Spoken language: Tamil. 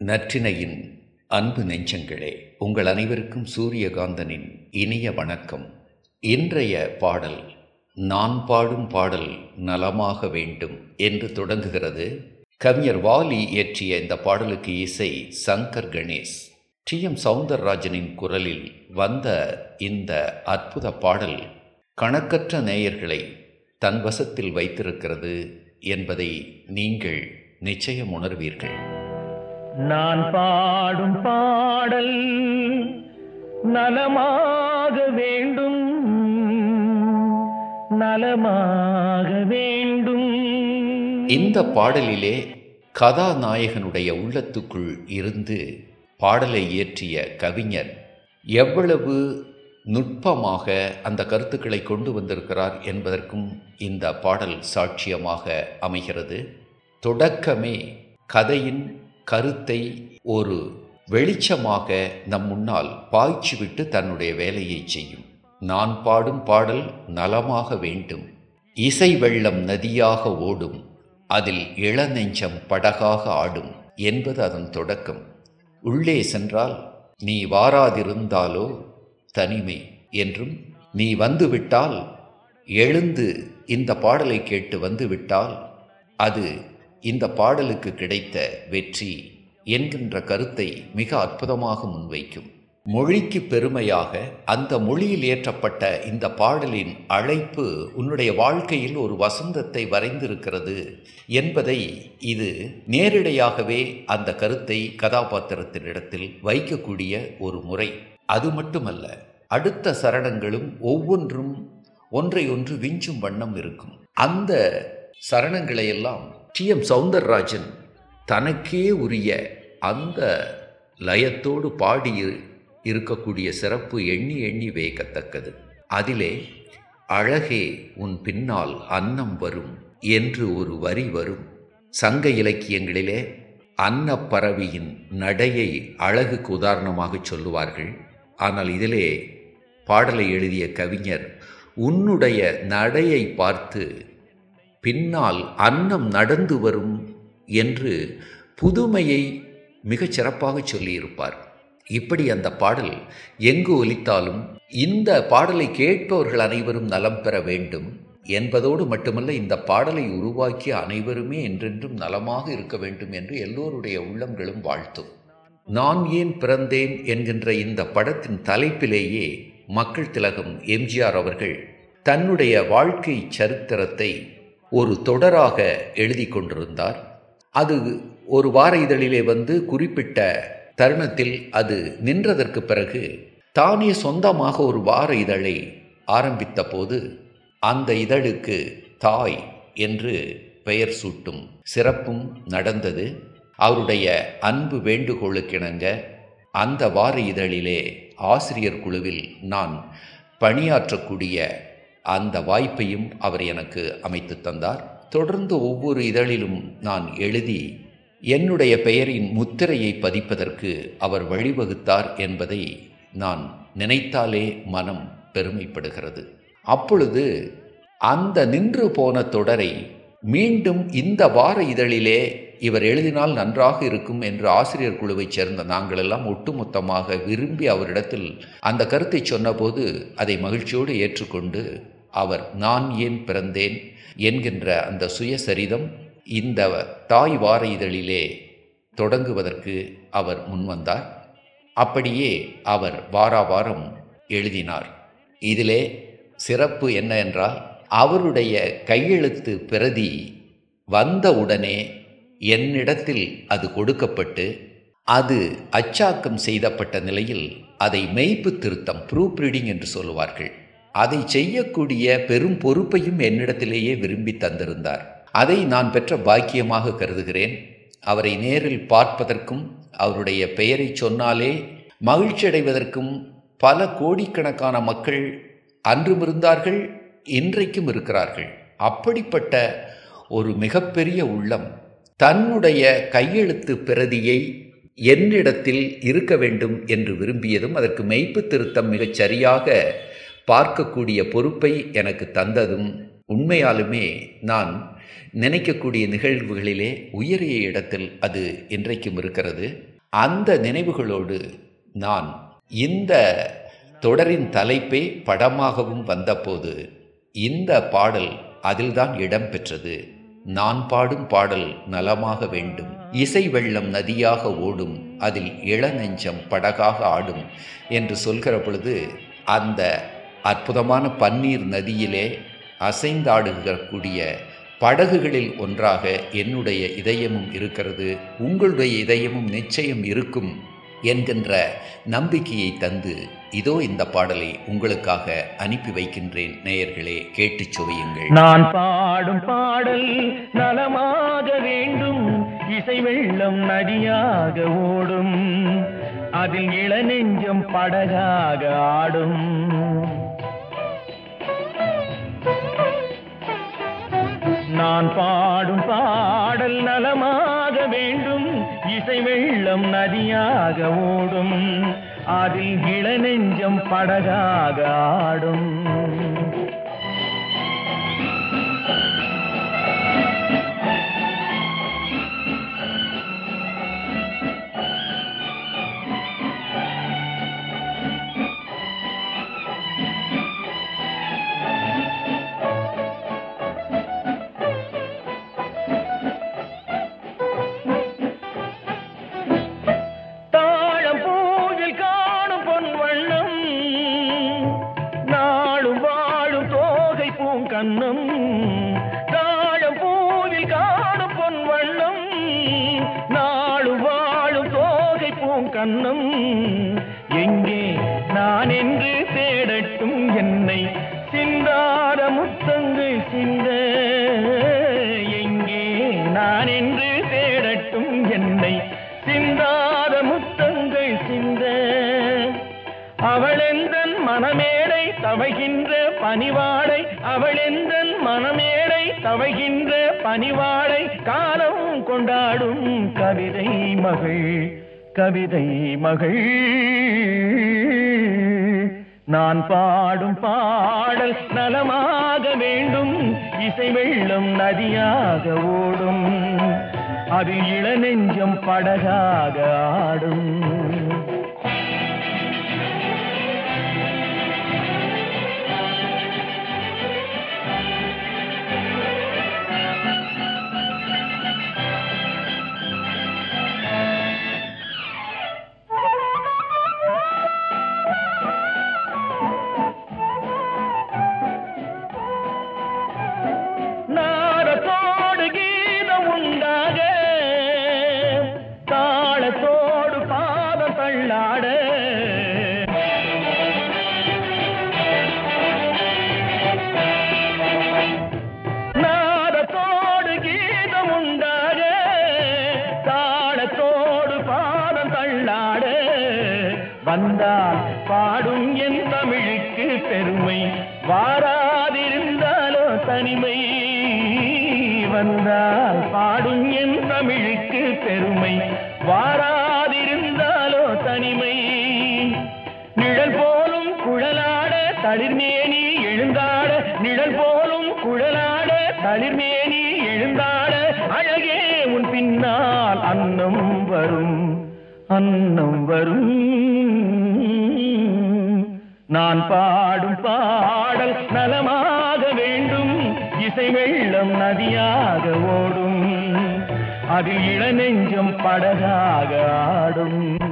நற்றினையின் அன்பு நெஞ்சங்களே உங்கள் அனைவருக்கும் சூரியகாந்தனின் இனிய வணக்கம். இன்றைய பாடல் நான் பாடும் பாடல் நலமாக வேண்டும் என்று தொடங்குகிறது. கவிஞர் வாலி இயற்றிய இந்த பாடலுக்கு இசை சங்கர் கணேஷ். டி. எம். சவுந்தரராஜனின் குரலில் வந்த இந்த அற்புத பாடல் கணக்கற்ற நேயர்களை தன் வசத்தில் வைத்திருக்கிறது என்பதை நீங்கள் நிச்சயம் உணர்வீர்கள். நான் பாடும் பாடல் நலமாக வேண்டும். நலமாக வேண்டும். இந்த பாடலிலே கதாநாயகனுடைய உள்ளத்துக்குள் இருந்து பாடலை இயற்றிய கவிஞர் எவ்வளவு நுட்பமாக அந்த கருத்துக்களை கொண்டு வந்திருக்கிறார் என்பதற்கும் இந்த பாடல் சாட்சியமாக அமைகிறது. தொடக்கமே கதையின் கருத்தை ஒரு வெளிச்சமாக நம் முன்னால் பாய்ச்சிவிட்டு தன்னுடைய வேலையை செய்யும். நான் பாடும் பாடல் நலமாக வேண்டும். இசை வெள்ளம் நதியாக ஓடும். அதில் இளநெஞ்சம் படகாக ஆடும் என்பது அதன் தொடக்கம். உள்ளே சென்றால் நீ வாராதிருந்தாலோ தனிமை என்றும் நீ வந்துவிட்டால் எழுந்து இந்த பாடலை கேட்டு வந்துவிட்டால் அது இந்த பாடலுக்கு கிடைத்த வெற்றி என்கின்ற கருத்தை மிக அற்புதமாக முன்வைக்கும். மொழிக்கு பெருமையாக அந்த மொழியில் ஏற்றப்பட்ட இந்த பாடலின் அழைப்பு உன்னுடைய வாழ்க்கையில் ஒரு வசந்தத்தை வரைந்திருக்கிறது என்பதை இது நேரிடையாகவே அந்த கருத்தை கதாபாத்திரத்தினிடத்தில் வைக்கக்கூடிய ஒரு முறை. அது மட்டுமல்ல அடுத்த சரணங்களும் ஒவ்வொன்றும் ஒன்றை ஒன்று விஞ்சும் வண்ணம் இருக்கும். அந்த சரணங்களையெல்லாம் டி எம் சவுந்தரராஜன் தனக்கே உரிய அந்த லயத்தோடு பாடி இருக்கக்கூடிய சிறப்பு எண்ணி எண்ணி வேகத்தக்கது. அதிலே அழகே உன் பின்னால் அன்னம் வரும் என்று ஒரு வரி வரும். சங்க இலக்கியங்களிலே அன்னப்பறவையின் நடையை அழகுக்கு உதாரணமாக சொல்லுவார்கள் ஆனால் இதிலே பாடலை எழுதிய கவிஞர் உன்னுடைய நடையை பார்த்து பின்னால் அன்னம் நடந்து வரும் என்று புதுமையை மிகச் சிறப்பாக சொல்லியிருப்பார். இப்படி அந்த பாடல் எங்கு ஒலித்தாலும் இந்த பாடலை கேட்பவர்கள் அனைவரும் நலம் பெற வேண்டும் என்பதோடு மட்டுமல்ல இந்த பாடலை உருவாக்கிய அனைவருமே என்றென்றும் நலமாக இருக்க வேண்டும் என்று எல்லோருடைய உள்ளங்களும் வாழ்த்தும். நான் ஏன் பிறந்தேன் என்கின்ற இந்த படத்தின் தலைப்பிலேயே மக்கள் திலகம் எம்ஜிஆர் அவர்கள் தன்னுடைய வாழ்க்கை சரித்திரத்தை ஒரு தொடராக எழுதி கொண்டிருந்தார். அது ஒரு வார இதழிலே வந்து குறிப்பிட்ட தருணத்தில் அது நின்றதற்கு பிறகு தானே சொந்தமாக ஒரு வார இதழை ஆரம்பித்த போது அந்த இதழுக்கு தாய் என்று பெயர் சூட்டும் சிறப்பும் நடந்தது. அவருடைய அன்பு வேண்டுகோளுக்கிணங்க அந்த வார இதழிலே ஆசிரியர் குழுவில் நான் பணியாற்றக்கூடிய அந்த வாய்ப்பையும் அவர் எனக்கு அமைத்து தந்தார். தொடர்ந்து ஒவ்வொரு இதழிலும் நான் எழுதி என்னுடைய பெயரின் முத்திரையை பதிப்பதற்கு அவர் வழிவகுத்தார் என்பதை நான் நினைத்தாலே மனம் பெருமைப்படுகிறது. அப்பொழுது அந்த நின்று போன தொடரை மீண்டும் இந்த வார இதழிலே இவர் எழுதினால் நன்றாக இருக்கும் என்று ஆசிரியர் குழுவைச் சேர்ந்த நாங்கள் எல்லாம் ஒட்டுமொத்தமாக விரும்பி அவரிடத்தில் அந்த கருத்தை சொன்னபோது அதை மகிழ்ச்சியோடு ஏற்றுக்கொண்டு அவர் நான் ஏன் பிறந்தேன்? என்கின்ற அந்த சுயசரிதம் இந்த தாய் வார இதழிலே தொடங்குவதற்கு அவர் முன்வந்தார். அப்படியே அவர் வாராவாரம் எழுதினார். இதிலே சிறப்பு என்ன என்றால் அவருடைய கையெழுத்து பிரதி வந்தவுடனே என்னிடத்தில் அது கொடுக்கப்பட்டு அது அச்சாக்கம் செய்தப்பட்ட நிலையில் அதை மெய்ப்பு திருத்தம் ப்ரூப் ரீடிங் என்று சொல்லுவார்கள். அதை செய்யக்கூடிய பெரும் பொறுப்பையும் என்னிடத்திலேயே விரும்பி தந்திருந்தார். அதை நான் பெற்ற பாக்கியமாக கருதுகிறேன். அவரை நேரில் பார்ப்பதற்கும் அவருடைய பெயரை சொன்னாலே மகிழ்ச்சி அடைவதற்கும் பல கோடிக்கணக்கான மக்கள் அன்றும் இருந்தார்கள் இன்றைக்கும் இருக்கிறார்கள். அப்படிப்பட்ட ஒரு மிகப்பெரிய உள்ளம் தன்னுடைய கையெழுத்து பிரதியை என்னிடத்தில் இருக்க வேண்டும் என்று விரும்பியதும் அதற்கு மெய்ப்பு திருத்தம் மிகச் சரியாக பார்க்கக்கூடிய பொறுப்பை எனக்கு தந்ததும் உண்மையாலுமே நான் நினைக்கக்கூடிய நிகழ்வுகளிலே உயரிய இடத்தில் அது இன்றைக்கும் இருக்கிறது. அந்த நினைவுகளோடு நான் இந்த தொடரின் தலைப்பே படமாகவும் வந்தபோது இந்த பாடல் அதில்தான் இடம் பெற்றது. நான் பாடும் பாடல் நலமாக வேண்டும். இசை வெள்ளம் நதியாக ஓடும். அதில் இளநெஞ்சம் படகாக ஆடும் என்று சொல்கிற பொழுது அந்த அற்புதமான பன்னீர் நதியிலே அசைந்தாடுகக்கூடிய படகுகளில் ஒன்றாக என்னுடைய இதயமும் இருக்கிறது உங்களுடைய இதயமும் நிச்சயம் இருக்கும் என்கின்ற நம்பிக்கையை தந்து இதோ இந்த பாடலை உங்களுக்காக அனுப்பி வைக்கின்றேன். நேயர்களே கேட்டுச் சுவையுங்கள். நான் பாடும் பாடல் நலமாக வேண்டும் இசை வெள்ளம் நதியாக ஓடும் அதில் இளநெஞ்சம் படகாக ஆடும். நான் பாடும் பாடல் நலமாக வேண்டும். இசை வெள்ளம் நதியாக ஓடும். அதில் இளநெஞ்சம் படகாக ஆடும். போம் கண்ணம். எங்கே நான் என்று தேடட்டும் என்னை. சிந்தார முத்தங்கள் சிந்த. எங்கே நான் என்று தேடட்டும் என்னை. சிந்தார முத்தங்கள் சிந்த. அவளெந்தன் மனமேடை தவகின்ற பணிவாடை. அவளெந்தன் மனமேடை தவகின்ற பணிவாடை. காலம் கொண்டாடும் கவிதை மகள். கவிதை மகள். நான் பாடும் பாடல் நலமாக வேண்டும். இசை வெள்ளம் நதியாக ஓடும். அது இளநெஞ்சம் படகாக ஆடும். வந்தால் பாடும் என் தமிழுக்கு பெருமை. வாராதிருந்தாலோ தனிமை. வந்தால் பாடும் என் தமிழுக்கு பெருமை. வாராதிருந்தாலோ தனிமை. நிழல் போலும் குழலாட தளிர்மேனி எழுந்தாட. நிழல் போலும் குழலாட தளிர்மேனி எழுந்தாட. அழகே உன் பின்னால் அன்னம் வரும். அன்னம் வரும். நான் பாடும் பாடல் நலமாக வேண்டும். இசை வெள்ளம் நதியாக ஓடும். அதில் இளநெஞ்சம் படகாக ஆடும்.